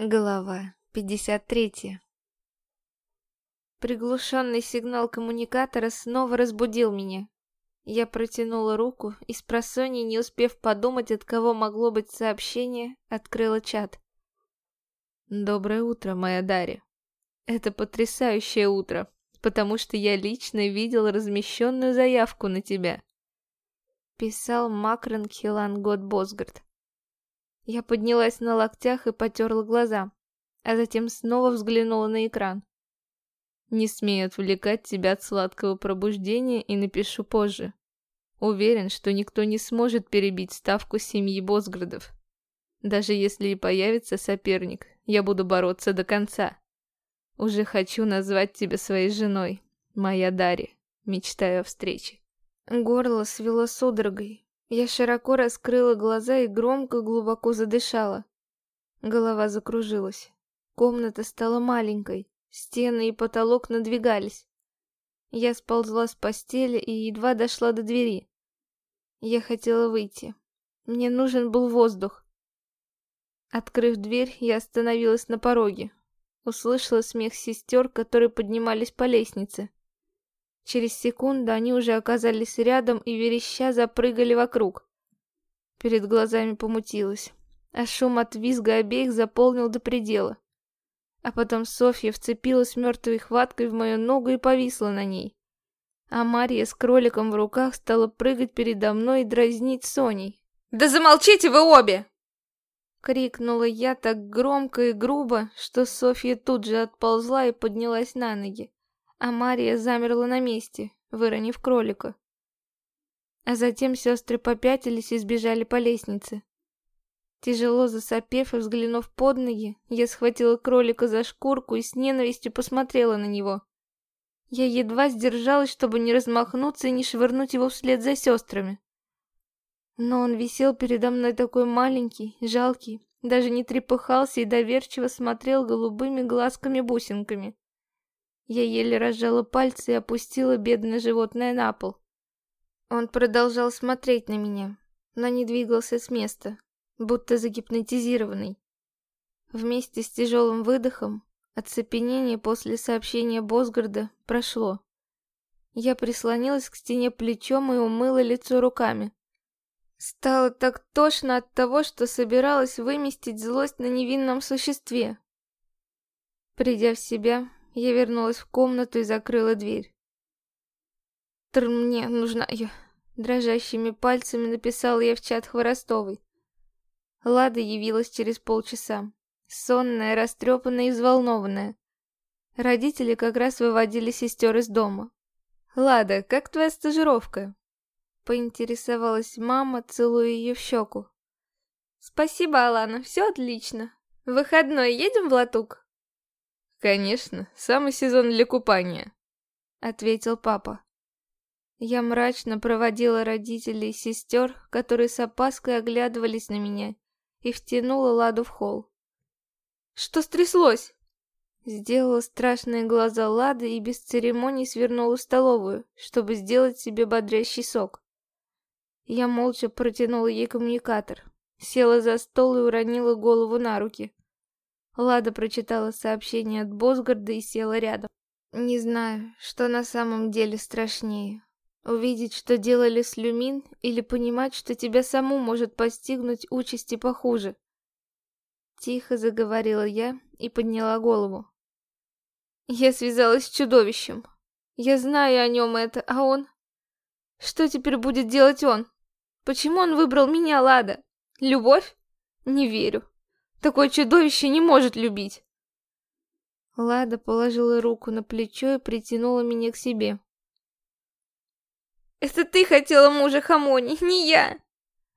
Глава 53 Приглушенный сигнал коммуникатора снова разбудил меня. Я протянула руку и с просонья, не успев подумать, от кого могло быть сообщение, открыла чат. «Доброе утро, моя Дарья. Это потрясающее утро, потому что я лично видел размещенную заявку на тебя», писал Макрон Хилан Год Босгард. Я поднялась на локтях и потерла глаза, а затем снова взглянула на экран. Не смею отвлекать тебя от сладкого пробуждения и напишу позже. Уверен, что никто не сможет перебить ставку семьи Босградов. Даже если и появится соперник, я буду бороться до конца. Уже хочу назвать тебя своей женой, моя Дарья. Мечтаю о встрече. Горло свело судорогой, я широко раскрыла глаза и громко глубоко задышала. Голова закружилась. Комната стала маленькой, стены и потолок надвигались. Я сползла с постели и едва дошла до двери. Я хотела выйти. Мне нужен был воздух. Открыв дверь, я остановилась на пороге. Услышала смех сестер, которые поднимались по лестнице. Через секунду они уже оказались рядом и вереща запрыгали вокруг. Перед глазами помутилось, а шум от визга обеих заполнил до предела. А потом Софья вцепилась мертвой хваткой в мою ногу и повисла на ней. А Мария с кроликом в руках стала прыгать передо мной и дразнить Соней. «Да замолчите вы обе!» Крикнула я так громко и грубо, что Софья тут же отползла и поднялась на ноги а Мария замерла на месте, выронив кролика. А затем сестры попятились и сбежали по лестнице. Тяжело засопев и взглянув под ноги, я схватила кролика за шкурку и с ненавистью посмотрела на него. Я едва сдержалась, чтобы не размахнуться и не швырнуть его вслед за сестрами. Но он висел передо мной такой маленький, жалкий, даже не трепыхался и доверчиво смотрел голубыми глазками-бусинками. Я еле разжала пальцы и опустила бедное животное на пол. Он продолжал смотреть на меня, но не двигался с места, будто загипнотизированный. Вместе с тяжелым выдохом оцепенение после сообщения Босгарда прошло. Я прислонилась к стене плечом и умыла лицо руками. Стало так тошно от того, что собиралась выместить злость на невинном существе. Придя в себя, я вернулась в комнату и закрыла дверь. Тр мне нужна я. Дрожащими пальцами написала я в чат Хворостовой. Лада явилась через полчаса. Сонная, растрепанная и взволнованная. Родители как раз выводили сестер из дома. «Лада, как твоя стажировка?» Поинтересовалась мама, целуя ее в щеку. «Спасибо, Алана, все отлично. В выходной едем в Латук?» «Конечно, самый сезон для купания», — ответил папа. Я мрачно проводила родителей и сестер, которые с опаской оглядывались на меня, и втянула Ладу в холл. «Что стряслось?» Сделала страшные глаза Лады и без церемоний свернула в столовую, чтобы сделать себе бодрящий сок. Я молча протянула ей коммуникатор, села за стол и уронила голову на руки. Лада прочитала сообщение от Босгарда и села рядом. Не знаю, что на самом деле страшнее. Увидеть, что делали с Люмин, или понимать, что тебя саму может постигнуть участи похуже. Тихо заговорила я и подняла голову. Я связалась с чудовищем. Я знаю о нем это, а он... Что теперь будет делать он? Почему он выбрал меня, Лада? Любовь? Не верю. Такое чудовище не может любить. Лада положила руку на плечо и притянула меня к себе. «Это ты хотела мужа Хамони, не я!»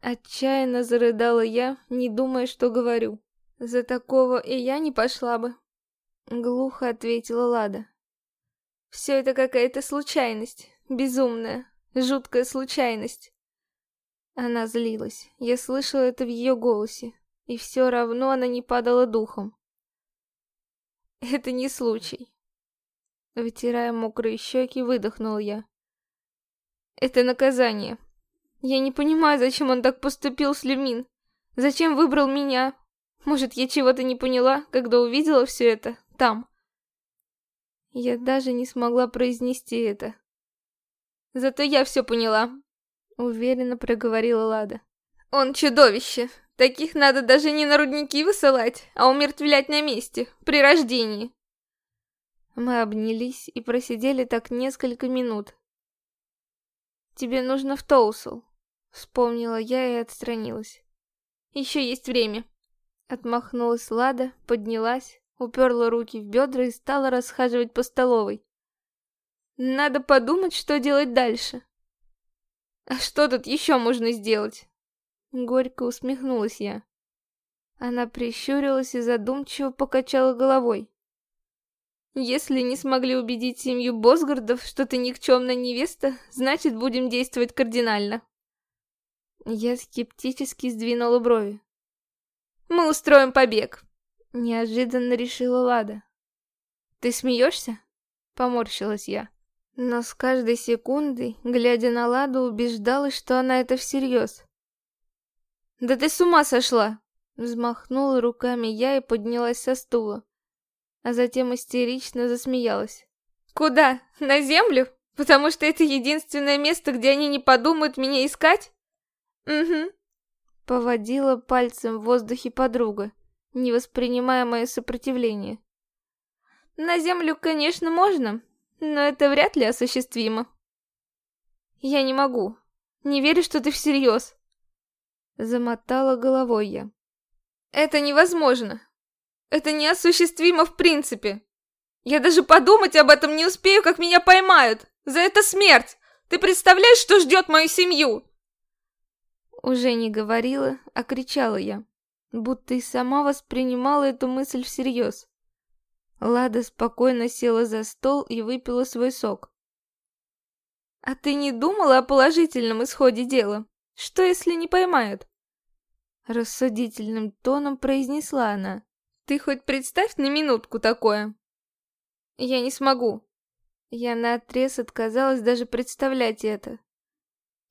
Отчаянно зарыдала я, не думая, что говорю. За такого и я не пошла бы. Глухо ответила Лада. Все это какая-то случайность, безумная, жуткая случайность. Она злилась, я слышала это в ее голосе, и все равно она не падала духом. Это не случай. Вытирая мокрые щеки, выдохнул я. Это наказание. Я не понимаю, зачем он так поступил с Люмин. Зачем выбрал меня? Может, я чего-то не поняла, когда увидела все это там. Я даже не смогла произнести это. Зато я все поняла, уверенно проговорила Лада. Он чудовище. Таких надо даже не на рудники высылать, а умертвлять на месте, при рождении. Мы обнялись и просидели так несколько минут. «Тебе нужно в Тоусел», — вспомнила я и отстранилась. «Еще есть время». Отмахнулась Лада, поднялась, уперла руки в бедра и стала расхаживать по столовой. «Надо подумать, что делать дальше». «А что тут еще можно сделать?» Горько усмехнулась я. Она прищурилась и задумчиво покачала головой. Если не смогли убедить семью Босгардов, что ты никчемная невеста, значит, будем действовать кардинально. Я скептически сдвинула брови. Мы устроим побег, неожиданно решила Лада. Ты смеешься? Поморщилась я. Но с каждой секундой, глядя на Ладу, убеждалась, что она это всерьез. «Да ты с ума сошла!» Взмахнула руками я и поднялась со стула а затем истерично засмеялась. «Куда? На землю? Потому что это единственное место, где они не подумают меня искать?» «Угу». Поводила пальцем в воздухе подруга, не воспринимая мое сопротивление. «На землю, конечно, можно, но это вряд ли осуществимо». «Я не могу. Не верю, что ты всерьез». Замотала головой я. «Это невозможно. Это неосуществимо в принципе. Я даже подумать об этом не успею, как меня поймают. За это смерть. Ты представляешь, что ждет мою семью?» Уже не говорила, а кричала я, будто и сама воспринимала эту мысль всерьез. Лада спокойно села за стол и выпила свой сок. «А ты не думала о положительном исходе дела? Что, если не поймают?» Рассудительным тоном произнесла она. Ты хоть представь на минутку такое. Я не смогу. Я наотрез отказалась даже представлять это.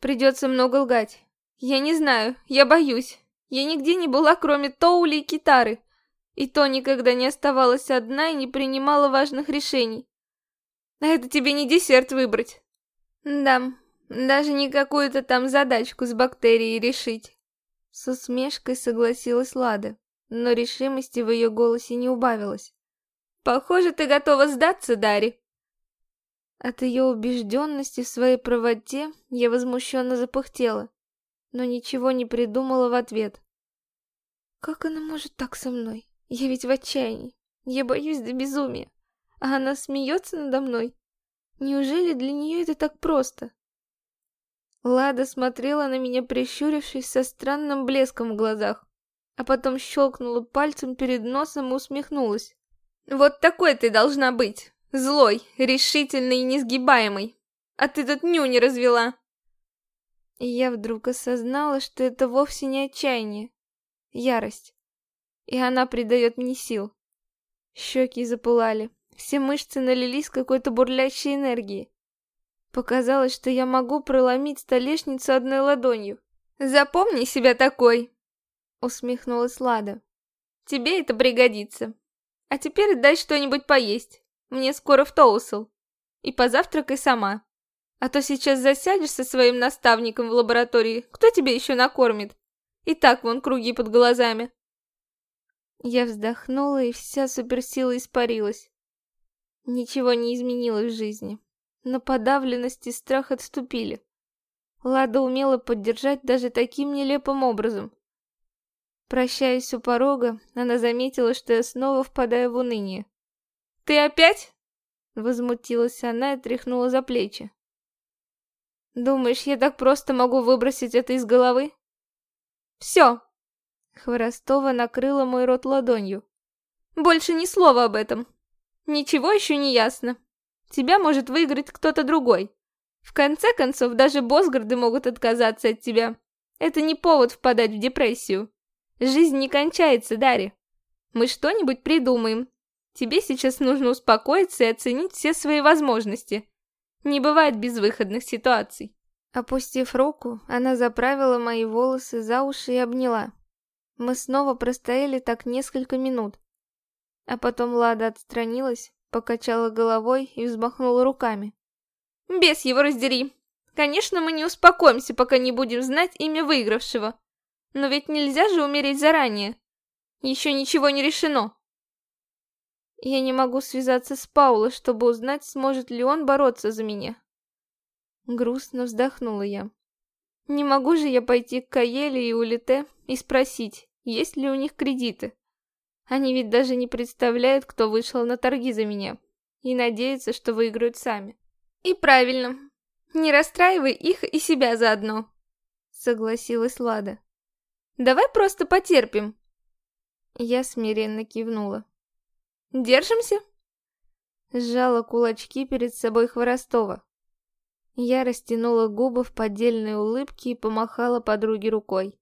Придется много лгать. Я не знаю, я боюсь. Я нигде не была, кроме Тоули и Китары. И то никогда не оставалась одна и не принимала важных решений. А это тебе не десерт выбрать. Да, даже не какую-то там задачку с бактерией решить. С усмешкой согласилась Лада но решимости в ее голосе не убавилось. «Похоже, ты готова сдаться, Дари!» От ее убежденности в своей правоте я возмущенно запыхтела, но ничего не придумала в ответ. «Как она может так со мной? Я ведь в отчаянии. Я боюсь до безумия. А она смеется надо мной. Неужели для нее это так просто?» Лада смотрела на меня, прищурившись со странным блеском в глазах а потом щелкнула пальцем перед носом и усмехнулась. «Вот такой ты должна быть! Злой, решительный и несгибаемый! А ты тут ню не развела!» И я вдруг осознала, что это вовсе не отчаяние, ярость. И она придает мне сил. Щеки запылали, все мышцы налились какой-то бурлящей энергией. Показалось, что я могу проломить столешницу одной ладонью. «Запомни себя такой!» Усмехнулась Лада. Тебе это пригодится. А теперь дай что-нибудь поесть. Мне скоро в Тоусел. И позавтракай сама. А то сейчас засядешь со своим наставником в лаборатории. Кто тебя еще накормит? И так вон круги под глазами. Я вздохнула, и вся суперсила испарилась. Ничего не изменилось в жизни. Но подавленность и страх отступили. Лада умела поддержать даже таким нелепым образом. Прощаясь у порога, она заметила, что я снова впадаю в уныние. «Ты опять?» Возмутилась она и тряхнула за плечи. «Думаешь, я так просто могу выбросить это из головы?» «Все!» Хворостова накрыла мой рот ладонью. «Больше ни слова об этом. Ничего еще не ясно. Тебя может выиграть кто-то другой. В конце концов, даже Босгарды могут отказаться от тебя. Это не повод впадать в депрессию. Жизнь не кончается, Дарья. Мы что-нибудь придумаем. Тебе сейчас нужно успокоиться и оценить все свои возможности. Не бывает безвыходных ситуаций. Опустив руку, она заправила мои волосы за уши и обняла. Мы снова простояли так несколько минут. А потом Лада отстранилась, покачала головой и взмахнула руками. «Бес его раздери! Конечно, мы не успокоимся, пока не будем знать имя выигравшего. Но ведь нельзя же умереть заранее. Еще ничего не решено». Я не могу связаться с Пауло, чтобы узнать, сможет ли он бороться за меня. Грустно вздохнула я. Не могу же я пойти к Каеле и Улите и спросить, есть ли у них кредиты. Они ведь даже не представляют, кто вышел на торги за меня. И надеются, что выиграют сами. И правильно. Не расстраивай их и себя заодно. Согласилась Лада. Давай просто потерпим. Я смиренно кивнула. Держимся? Сжала кулачки перед собой Хворостова. Я растянула губы в поддельной улыбке и помахала подруге рукой.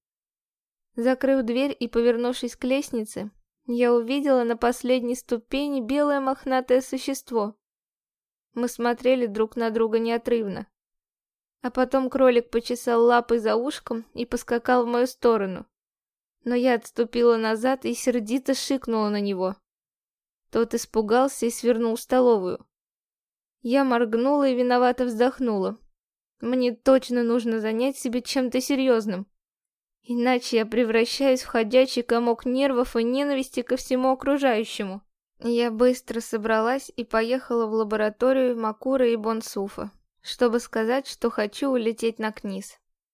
Закрыв дверь и повернувшись к лестнице, я увидела на последней ступени белое мохнатое существо. Мы смотрели друг на друга неотрывно. А потом кролик почесал лапой за ушком и поскакал в мою сторону. Но я отступила назад и сердито шикнула на него. Тот испугался и свернул в столовую. Я моргнула и виновато вздохнула. Мне точно нужно занять себя чем-то серьезным. Иначе я превращаюсь в ходячий комок нервов и ненависти ко всему окружающему. Я быстро собралась и поехала в лабораторию Макура и Бонсуфа, чтобы сказать, что хочу улететь на Книз.